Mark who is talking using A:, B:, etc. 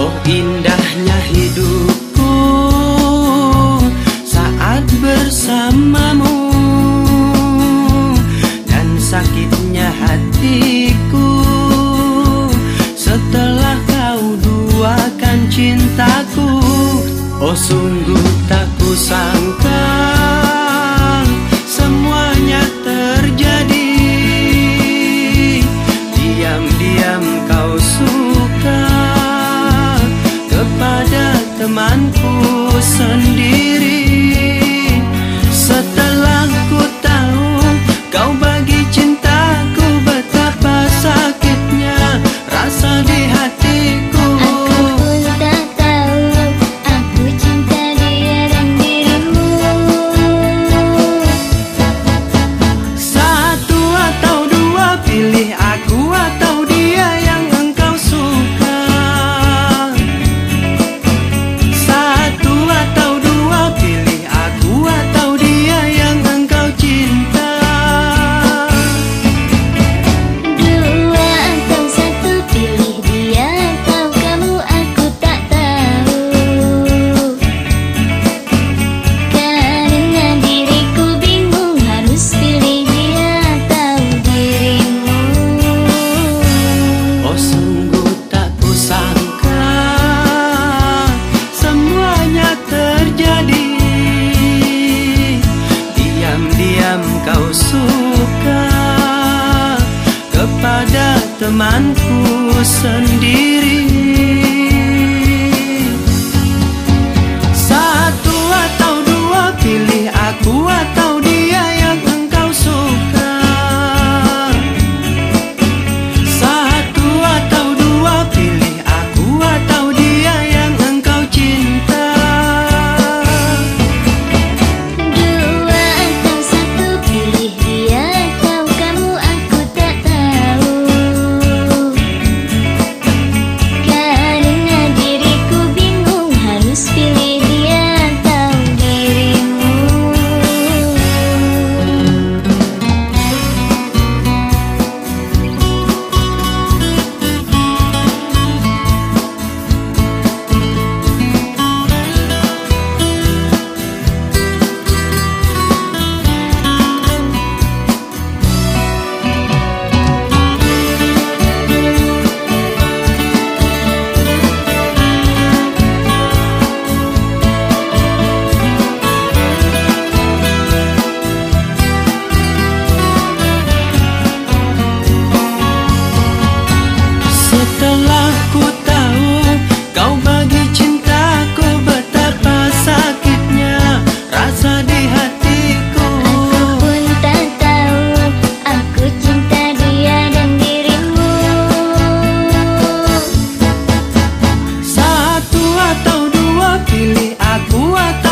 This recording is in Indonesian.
A: Oh indahnya hidupku saat bersamamu. Dan sakitnya hatiku setelah kau duakan cintaku. Oh sungguh tak kusangka temanku sendiri aku tahu kau bagi cintaku betapa sakitnya rasa di hatiku.
B: Aku pun tak tahu aku cinta dia dan dirimu.
A: Satu atau dua pilih aku atau